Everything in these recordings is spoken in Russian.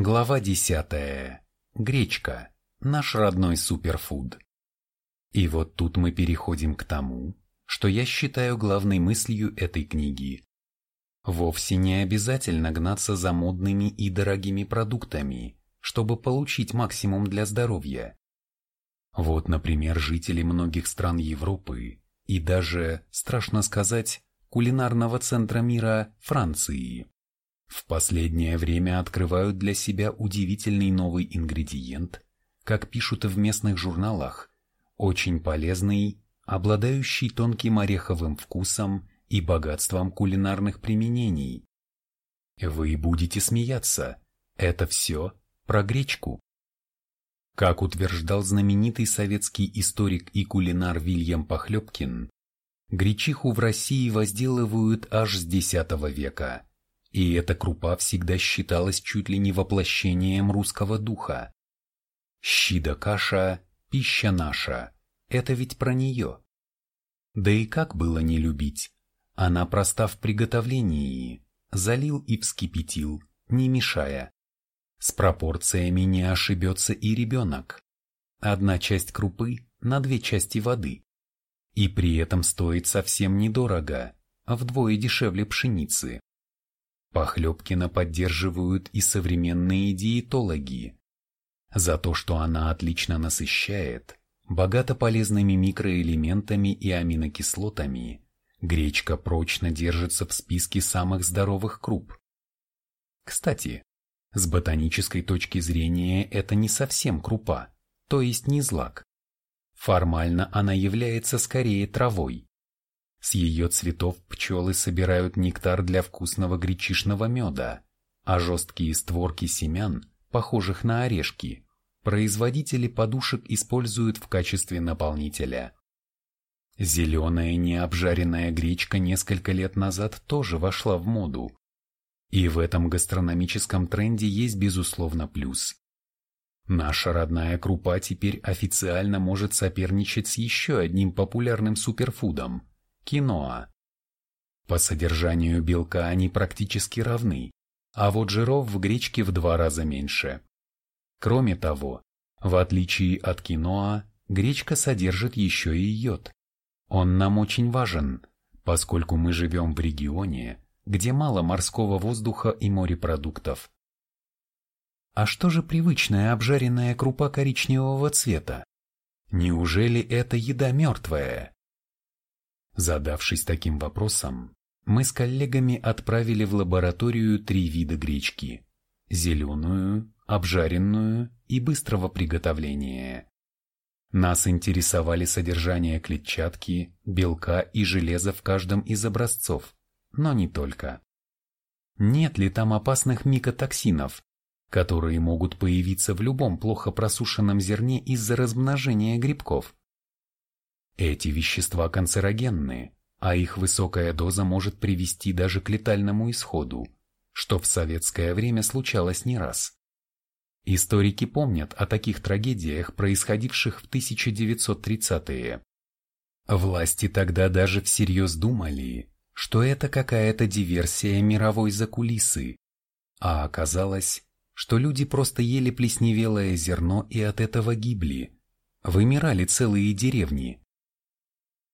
Глава 10. Гречка. Наш родной суперфуд. И вот тут мы переходим к тому, что я считаю главной мыслью этой книги. Вовсе не обязательно гнаться за модными и дорогими продуктами, чтобы получить максимум для здоровья. Вот, например, жители многих стран Европы и даже, страшно сказать, кулинарного центра мира Франции в последнее время открывают для себя удивительный новый ингредиент, как пишут в местных журналах, очень полезный, обладающий тонким ореховым вкусом и богатством кулинарных применений. Вы будете смеяться, это все про гречку. Как утверждал знаменитый советский историк и кулинар Вильям Похлебкин, гречиху в России возделывают аж с X века – и эта крупа всегда считалась чуть ли не воплощением русского духа. Щи да каша, пища наша – это ведь про нее. Да и как было не любить? Она проста в приготовлении, залил и вскипятил, не мешая. С пропорциями не ошибется и ребенок. Одна часть крупы на две части воды. И при этом стоит совсем недорого, вдвое дешевле пшеницы. Похлебкина поддерживают и современные диетологи. За то, что она отлично насыщает, богата полезными микроэлементами и аминокислотами, гречка прочно держится в списке самых здоровых круп. Кстати, с ботанической точки зрения это не совсем крупа, то есть не злак. Формально она является скорее травой. С ее цветов пчелы собирают нектар для вкусного гречишного меда, а жесткие створки семян, похожих на орешки, производители подушек используют в качестве наполнителя. Зеленая необжаренная гречка несколько лет назад тоже вошла в моду. И в этом гастрономическом тренде есть безусловно плюс. Наша родная крупа теперь официально может соперничать с еще одним популярным суперфудом киноа. По содержанию белка они практически равны, а вот жиров в гречке в два раза меньше. Кроме того, в отличие от киноа, гречка содержит еще и йод. Он нам очень важен, поскольку мы живем в регионе, где мало морского воздуха и морепродуктов. А что же привычная обжаренная крупа коричневого цвета? Неужели это еда мертвая? Задавшись таким вопросом, мы с коллегами отправили в лабораторию три вида гречки – зеленую, обжаренную и быстрого приготовления. Нас интересовали содержание клетчатки, белка и железа в каждом из образцов, но не только. Нет ли там опасных микотоксинов, которые могут появиться в любом плохо просушенном зерне из-за размножения грибков? Эти вещества канцерогенны, а их высокая доза может привести даже к летальному исходу, что в советское время случалось не раз. Историки помнят о таких трагедиях, происходивших в 1930-е. Власти тогда даже всерьез думали, что это какая-то диверсия мировой закулисы, а оказалось, что люди просто ели плесневелое зерно и от этого гибли, вымирали целые деревни.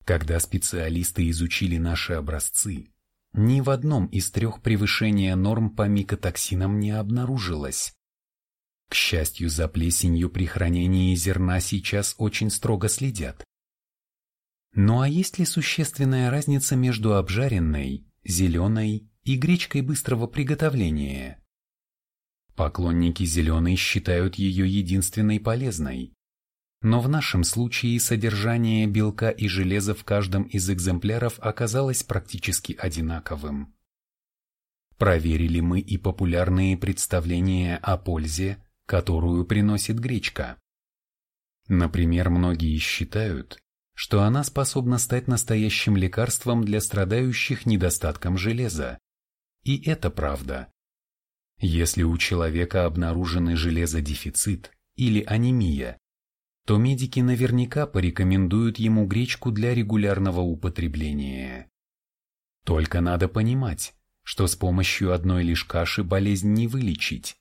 Когда специалисты изучили наши образцы, ни в одном из трех превышения норм по микотоксинам не обнаружилось. К счастью, за плесенью при хранении зерна сейчас очень строго следят. Ну а есть ли существенная разница между обжаренной, зеленой и гречкой быстрого приготовления? Поклонники зеленой считают ее единственной полезной, но в нашем случае содержание белка и железа в каждом из экземпляров оказалось практически одинаковым. Проверили мы и популярные представления о пользе, которую приносит гречка. Например, многие считают, что она способна стать настоящим лекарством для страдающих недостатком железа. И это правда. Если у человека обнаружены железодефицит или анемия, то медики наверняка порекомендуют ему гречку для регулярного употребления. Только надо понимать, что с помощью одной лишь каши болезнь не вылечить.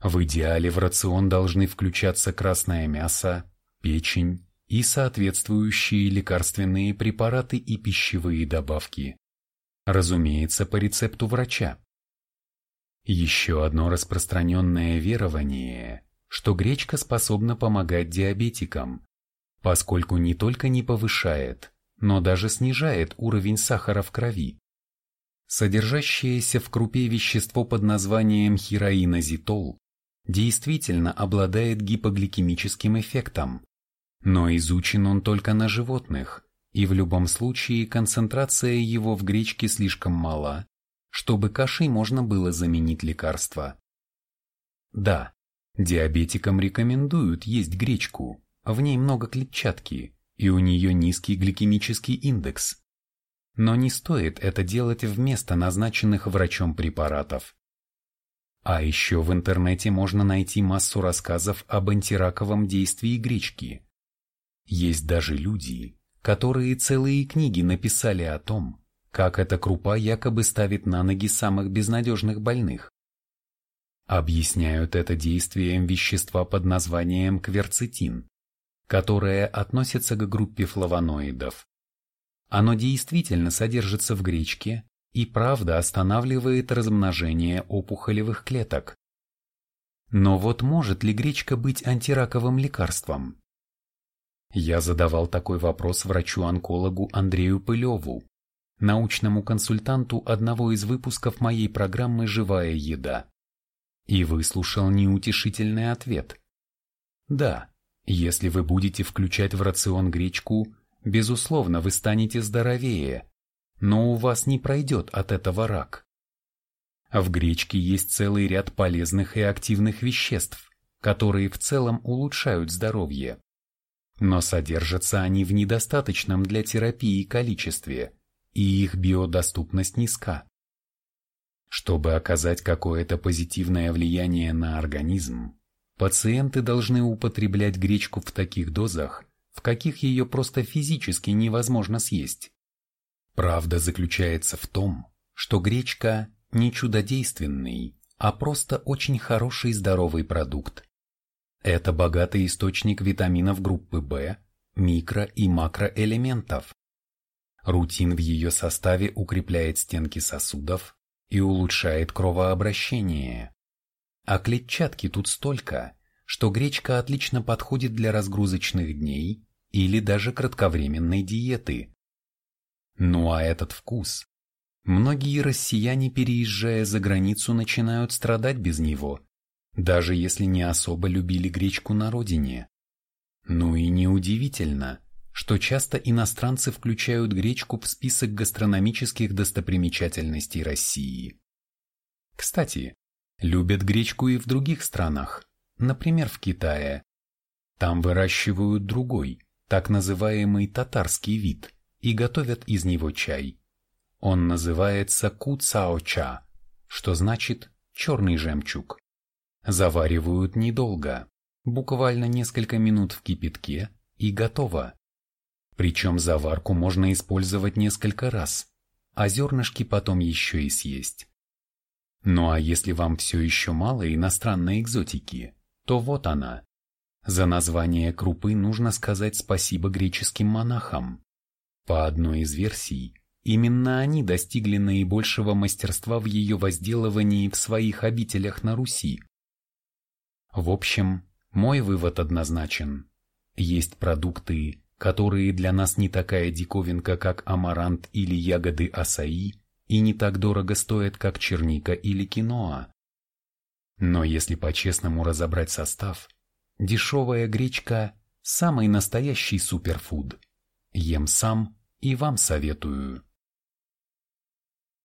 В идеале в рацион должны включаться красное мясо, печень и соответствующие лекарственные препараты и пищевые добавки. Разумеется, по рецепту врача. Еще одно распространенное верование, что гречка способна помогать диабетикам, поскольку не только не повышает, но даже снижает уровень сахара в крови. Содержащееся в крупе вещество под названием хироинозитол действительно обладает гипогликемическим эффектом, но изучен он только на животных, и в любом случае концентрация его в гречке слишком мала, чтобы кашей можно было заменить лекарство. Да, диабетикам рекомендуют есть гречку, в ней много клетчатки, и у нее низкий гликемический индекс. Но не стоит это делать вместо назначенных врачом препаратов. А еще в интернете можно найти массу рассказов об антираковом действии гречки. Есть даже люди, которые целые книги написали о том, как эта крупа якобы ставит на ноги самых безнадежных больных. Объясняют это действием вещества под названием кверцетин, которое относится к группе флавоноидов. Оно действительно содержится в гречке и правда останавливает размножение опухолевых клеток. Но вот может ли гречка быть антираковым лекарством? Я задавал такой вопрос врачу-онкологу Андрею Пылеву, научному консультанту одного из выпусков моей программы «Живая еда», и выслушал неутешительный ответ. Да, если вы будете включать в рацион гречку, безусловно, вы станете здоровее, но у вас не пройдет от этого рак. В гречке есть целый ряд полезных и активных веществ, которые в целом улучшают здоровье. Но содержатся они в недостаточном для терапии количестве, и их биодоступность низка. Чтобы оказать какое-то позитивное влияние на организм, пациенты должны употреблять гречку в таких дозах, в каких ее просто физически невозможно съесть. Правда заключается в том, что гречка не чудодейственный, а просто очень хороший здоровый продукт. Это богатый источник витаминов группы В, микро- и макроэлементов. Рутин в ее составе укрепляет стенки сосудов и улучшает кровообращение. А клетчатки тут столько, что гречка отлично подходит для разгрузочных дней или даже кратковременной диеты. Ну а этот вкус. Многие россияне, переезжая за границу, начинают страдать без него, даже если не особо любили гречку на родине. Ну и неудивительно, что часто иностранцы включают гречку в список гастрономических достопримечательностей России. Кстати, любят гречку и в других странах, например, в Китае. Там выращивают другой, так называемый татарский вид – и готовят из него чай. Он называется куцао-ча, что значит «черный жемчуг». Заваривают недолго, буквально несколько минут в кипятке и готово. Причем заварку можно использовать несколько раз, а зернышки потом еще и съесть. Ну а если вам все еще мало иностранной экзотики, то вот она. За название крупы нужно сказать спасибо греческим монахам. По одной из версий, именно они достигли наибольшего мастерства в ее возделывании в своих обителях на Руси. В общем, мой вывод однозначен. Есть продукты, которые для нас не такая диковинка, как амарант или ягоды асаи, и не так дорого стоят, как черника или киноа. Но если по-честному разобрать состав, дешевая гречка – самый настоящий суперфуд. Ем сам – и вам советую.